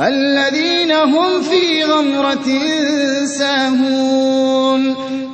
الَّذِينَ هُمْ فِي غَمْرَةٍ سَاهُونَ.